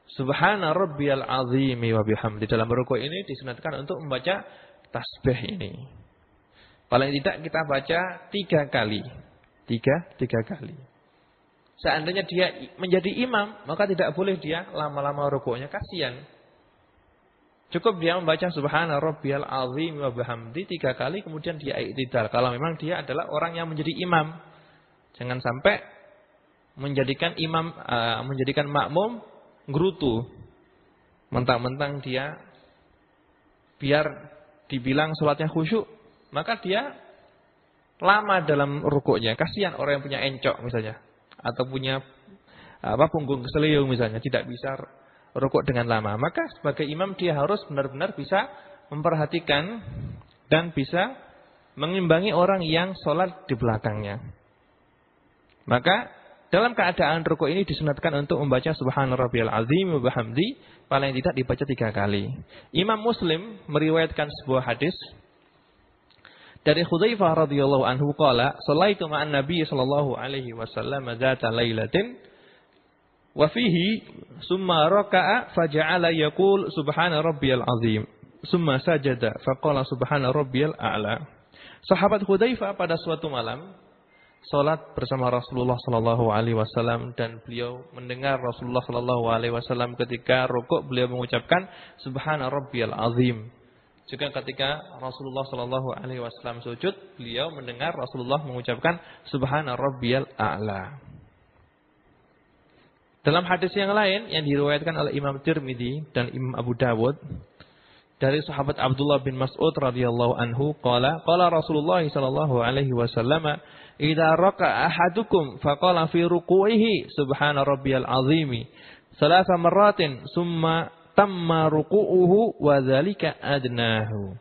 Speaker 1: Subhana rabbiyal azimi wa bihamdi. Dalam rukuk ini disunatkan untuk membaca tasbih ini. Paling tidak kita baca tiga kali. Tiga, tiga kali. Seandainya dia menjadi imam, maka tidak boleh dia lama-lama rukuknya. Kasihan. Cukup dia membaca subhana rabbiyal azim wa bihamdi tiga kali kemudian dia iktidal. Kalau memang dia adalah orang yang menjadi imam. Jangan sampai menjadikan imam uh, menjadikan makmum gerutu. Mentang-mentang dia biar dibilang sholatnya khusyuk, maka dia lama dalam rukuknya. Kasihan orang yang punya encok misalnya atau punya apa punggung keseliung misalnya tidak bisa rukuk dengan lama. Maka sebagai imam dia harus benar-benar bisa memperhatikan dan bisa mengimbangi orang yang sholat di belakangnya. Maka dalam keadaan rukuk ini disunatkan untuk membaca subhana rabbiyal azim wa bihamdi paling tidak dibaca tiga kali. Imam Muslim meriwayatkan sebuah hadis dari Hudzaifah radhiyallahu anhu qala sallaitu ma'an nabiy sallallahu alaihi wasallam dzata lailatin wa fihi summa raka'a faja'ala yaqul subhana rabbiyal azim summa sajada faqala subhana rabbiyal a'la. Sahabat Hudzaifah pada suatu malam Salat bersama Rasulullah Sallallahu Alaihi Wasallam dan beliau mendengar Rasulullah Sallallahu Alaihi Wasallam ketika rukuk beliau mengucapkan Subhana Rabbiyal Azim. Juga ketika Rasulullah Sallallahu Alaihi Wasallam sujud, beliau mendengar Rasulullah mengucapkan Subhana Rabbiyal A'la. Dalam hadis yang lain yang diriwayatkan oleh Imam Tirmidzi dan Imam Abu Dawud dari sahabat Abdullah bin Mas'ud radhiyallahu anhu qala qala Rasulullah sallallahu alaihi wasallam Idza raka ahadukum faqala fi ruku'ihi subhana rabbiyal azimi salasa marratin summa tamma ruku'uhu wa dzalika adnahu.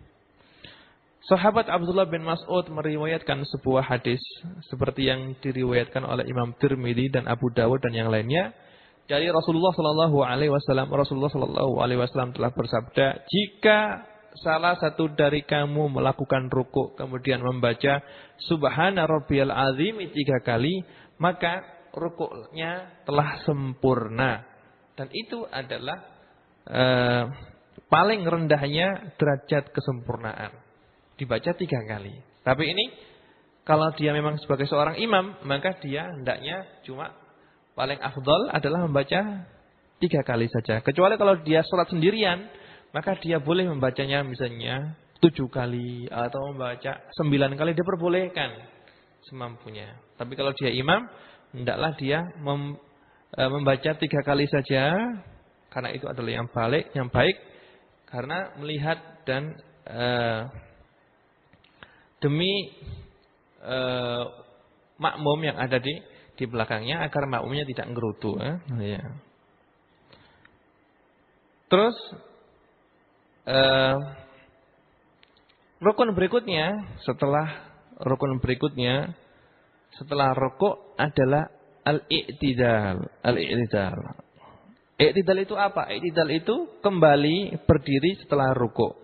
Speaker 1: Sahabat Abdullah bin Mas'ud meriwayatkan sebuah hadis seperti yang diriwayatkan oleh Imam Tirmidzi dan Abu Dawud dan yang lainnya dari Rasulullah sallallahu alaihi wasallam Rasulullah sallallahu alaihi wasallam telah bersabda jika salah satu dari kamu melakukan rukuk kemudian membaca subhana rabbiyal azim tiga kali, maka rukuknya telah sempurna. Dan itu adalah uh, paling rendahnya derajat kesempurnaan. Dibaca tiga kali. Tapi ini kalau dia memang sebagai seorang imam, maka dia hendaknya cuma paling afdol adalah membaca tiga kali saja. Kecuali kalau dia sholat sendirian, maka dia boleh membacanya misalnya tujuh kali atau membaca sembilan kali dia perbolehkan semampunya. Tapi kalau dia imam, hendaklah dia mem, e, membaca tiga kali saja, karena itu adalah yang balik, yang baik, karena melihat dan e, demi e, makmum yang ada di di belakangnya agar makmumnya tidak ngerutu. Eh? Ya. Terus uh, rukun berikutnya setelah rukun berikutnya setelah rukuk adalah al-i'tidal. Al-i'tidal. I'tidal itu apa? I'tidal itu kembali berdiri setelah rukuk.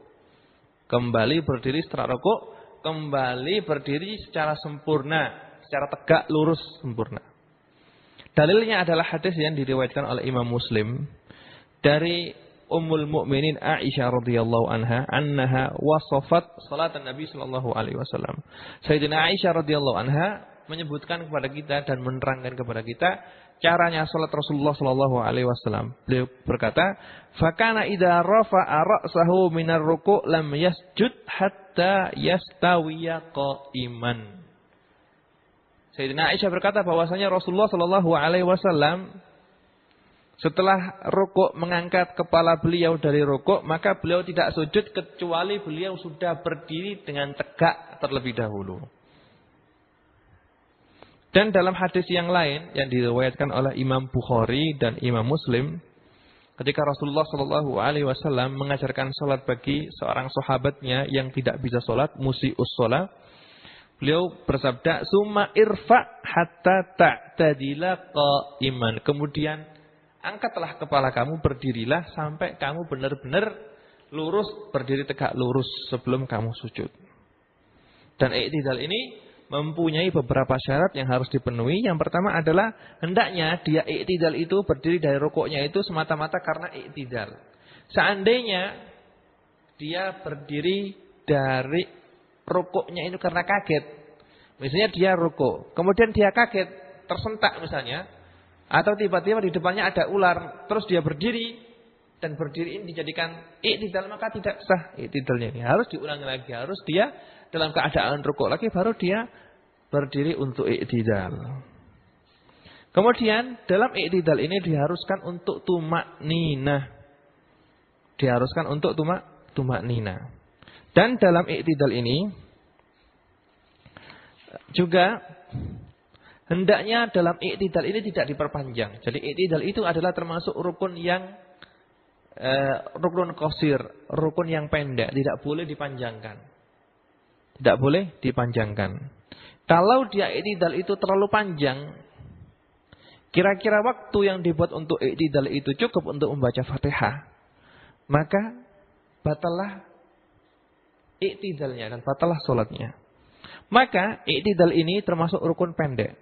Speaker 1: Kembali berdiri setelah rukuk, kembali berdiri secara sempurna, secara tegak lurus sempurna. Dalilnya adalah hadis yang diriwayatkan oleh Imam Muslim dari Ummul Mukminin Aisyah radhiyallahu anha annaha wasafat salat Nabi sallallahu alaihi wasallam. Sayyidina Aisyah radhiyallahu anha menyebutkan kepada kita dan menerangkan kepada kita caranya salat Rasulullah sallallahu alaihi wasallam. Beliau berkata, "Fakana idza rafa'a ra'sahu minar ruku' lam yasjud hatta yastawiya qa'iman." Sayyidina Aisyah berkata bahwasanya Rasulullah sallallahu alaihi wasallam setelah rukuk mengangkat kepala beliau dari rukuk, maka beliau tidak sujud kecuali beliau sudah berdiri dengan tegak terlebih dahulu. Dan dalam hadis yang lain yang diriwayatkan oleh Imam Bukhari dan Imam Muslim, ketika Rasulullah Shallallahu Alaihi Wasallam mengajarkan sholat bagi seorang sahabatnya yang tidak bisa sholat, musi sholat, beliau bersabda, "Suma irfa hatta ta'tadila iman." Kemudian Angkatlah kepala kamu, berdirilah sampai kamu benar-benar lurus, berdiri tegak lurus sebelum kamu sujud. Dan i'tidal ini mempunyai beberapa syarat yang harus dipenuhi. Yang pertama adalah hendaknya dia i'tidal itu berdiri dari rukuknya itu semata-mata karena i'tidal. Seandainya dia berdiri dari rukuknya itu karena kaget. Misalnya dia rukuk, kemudian dia kaget, tersentak misalnya, atau tiba-tiba di depannya ada ular, terus dia berdiri dan berdiri ini dijadikan iktidal maka tidak sah iktidalnya. Harus diulangi lagi, harus dia dalam keadaan rukuk lagi baru dia berdiri untuk iktidal. Kemudian dalam iktidal ini diharuskan untuk tumak nina. Diharuskan untuk tumak tumak nina. Dan dalam iktidal ini juga Hendaknya dalam iktidal ini tidak diperpanjang. Jadi iktidal itu adalah termasuk rukun yang eh, rukun kosir, rukun yang pendek, tidak boleh dipanjangkan. Tidak boleh dipanjangkan. Kalau dia iktidal itu terlalu panjang, kira-kira waktu yang dibuat untuk iktidal itu cukup untuk membaca Fatihah, maka batalah iktidalnya dan batalah sholatnya. Maka iktidal ini termasuk rukun pendek.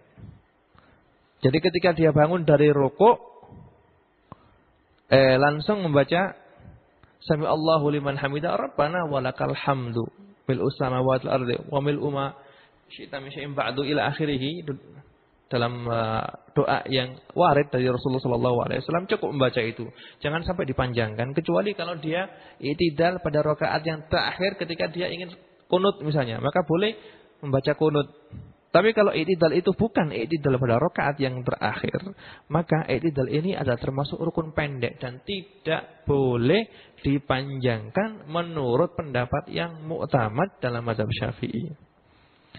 Speaker 1: Jadi ketika dia bangun dari rukuk eh langsung membaca Sami Allahu liman hamidah Rabbana walakal hamdu mil samawati wal ardi wa mil uma syi'ta min syai'in ba'du ila akhirih dalam uh, doa yang warid dari Rasulullah sallallahu alaihi wasallam cukup membaca itu. Jangan sampai dipanjangkan kecuali kalau dia itidal pada rakaat yang terakhir ketika dia ingin kunut misalnya, maka boleh membaca kunut. Tapi kalau i'tidal itu bukan i'tidal pada rakaat yang terakhir, maka i'tidal ini adalah termasuk rukun pendek dan tidak boleh dipanjangkan menurut pendapat yang mu'tamad dalam mazhab Syafi'i.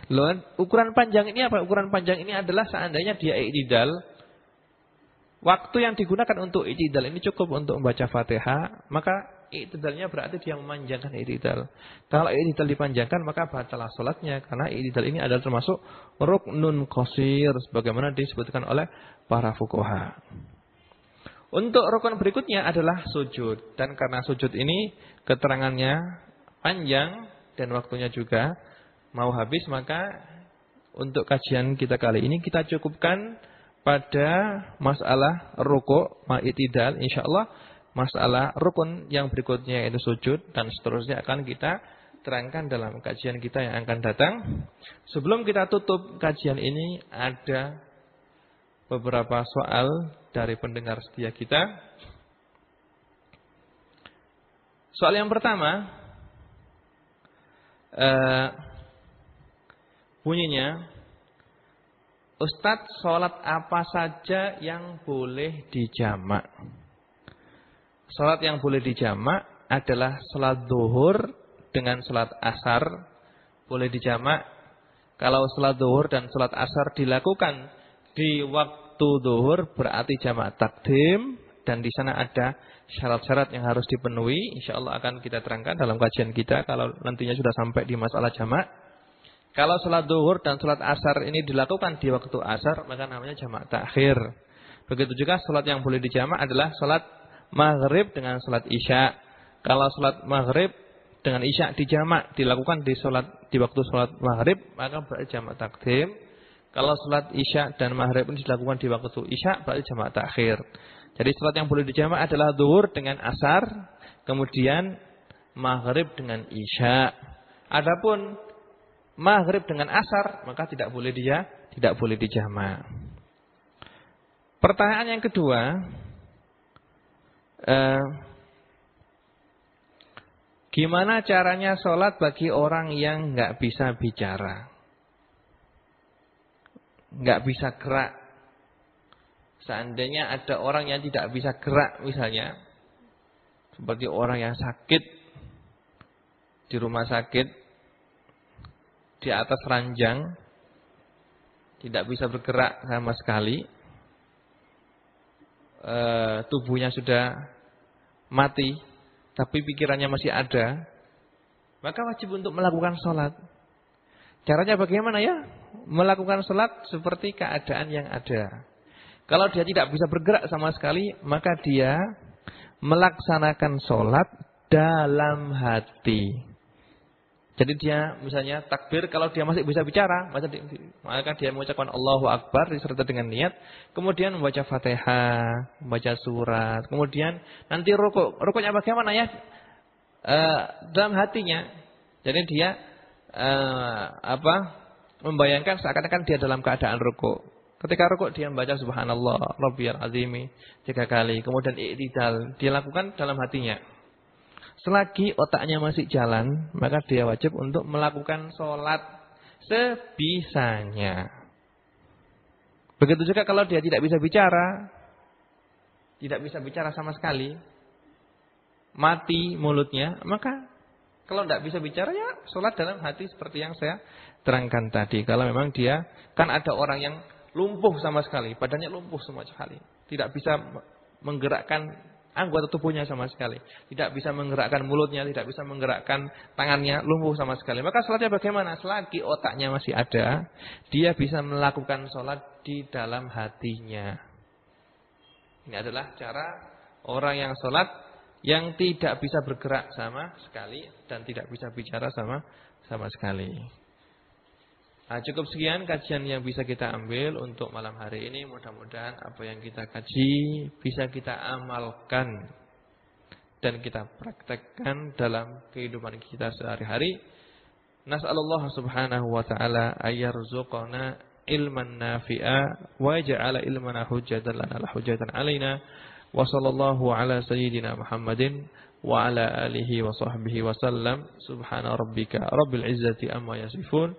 Speaker 1: Lalu ukuran panjang ini apa? Ukuran panjang ini adalah seandainya dia i'tidal waktu yang digunakan untuk i'tidal ini cukup untuk membaca Fatihah, maka i'tidalnya berarti dia memanjangkan i'tidal. Kalau i'tidal dipanjangkan maka batalah salatnya karena i'tidal ini adalah termasuk ruknun qasir sebagaimana disebutkan oleh para fuqaha. Untuk rukun berikutnya adalah sujud dan karena sujud ini keterangannya panjang dan waktunya juga mau habis maka untuk kajian kita kali ini kita cukupkan pada masalah rukuk ma'itidal insyaallah masalah rukun yang berikutnya itu sujud dan seterusnya akan kita terangkan dalam kajian kita yang akan datang. Sebelum kita tutup kajian ini ada beberapa soal dari pendengar setia kita. Soal yang pertama uh, bunyinya Ustadz sholat apa saja yang boleh dijamak? Sholat yang boleh dijamak adalah sholat zuhur dengan sholat asar. Boleh dijamak. Kalau sholat zuhur dan sholat asar dilakukan di waktu zuhur berarti jamak takdim. Dan di sana ada syarat-syarat yang harus dipenuhi. Insya Allah akan kita terangkan dalam kajian kita. Kalau nantinya sudah sampai di masalah jamak. Kalau sholat duhur dan sholat asar ini dilakukan di waktu asar, maka namanya jamak takhir. Begitu juga sholat yang boleh dijamak adalah sholat maghrib dengan sholat isya. Kalau sholat maghrib dengan isya dijamak dilakukan di sholat di waktu sholat maghrib, maka berarti jamak takdim. Kalau sholat isya dan maghrib ini dilakukan di waktu isya, berarti jamak takhir. Jadi sholat yang boleh dijamak adalah duhur dengan asar, kemudian maghrib dengan isya. Adapun maghrib dengan asar, maka tidak boleh dia tidak boleh dijamak. Pertanyaan yang kedua, eh, gimana caranya sholat bagi orang yang nggak bisa bicara, nggak bisa gerak? Seandainya ada orang yang tidak bisa gerak, misalnya seperti orang yang sakit di rumah sakit, di atas ranjang, tidak bisa bergerak sama sekali, e, tubuhnya sudah mati, tapi pikirannya masih ada, maka wajib untuk melakukan sholat. Caranya bagaimana ya? Melakukan sholat seperti keadaan yang ada. Kalau dia tidak bisa bergerak sama sekali, maka dia melaksanakan sholat dalam hati. Jadi dia misalnya takbir kalau dia masih bisa bicara, maka dia, mengucapkan Allahu Akbar disertai dengan niat, kemudian membaca Fatihah, membaca surat, kemudian nanti rukuk. Rukuknya bagaimana ya? E, dalam hatinya. Jadi dia e, apa? membayangkan seakan-akan dia dalam keadaan rukuk. Ketika rukuk dia membaca subhanallah rabbiyal azimi tiga kali, kemudian i'tidal dia lakukan dalam hatinya. Selagi otaknya masih jalan, maka dia wajib untuk melakukan sholat sebisanya. Begitu juga kalau dia tidak bisa bicara, tidak bisa bicara sama sekali, mati mulutnya, maka kalau tidak bisa bicara ya sholat dalam hati seperti yang saya terangkan tadi. Kalau memang dia, kan ada orang yang lumpuh sama sekali, badannya lumpuh semua sekali. Tidak bisa menggerakkan anggota tubuhnya sama sekali. Tidak bisa menggerakkan mulutnya, tidak bisa menggerakkan tangannya, lumpuh sama sekali. Maka sholatnya bagaimana? Selagi otaknya masih ada, dia bisa melakukan sholat di dalam hatinya. Ini adalah cara orang yang sholat yang tidak bisa bergerak sama sekali dan tidak bisa bicara sama sama sekali. Nah, cukup sekian kajian yang bisa kita ambil untuk malam hari ini. Mudah-mudahan apa yang kita kaji bisa kita amalkan dan kita praktekkan dalam kehidupan kita sehari-hari. Nas'alullah subhanahu wa ta'ala ayyarzuqana ilman nafi'a wa ja'ala ilmana hujjatan lana la hujjatan alaina wa sallallahu ala sayyidina Muhammadin wa ala alihi wa sahbihi wa sallam subhana rabbika rabbil izzati amma yasifun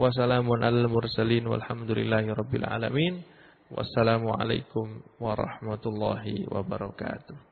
Speaker 1: Wassalamun alal mursalin walhamdulillahi rabbil alamin. Wassalamualaikum warahmatullahi wabarakatuh.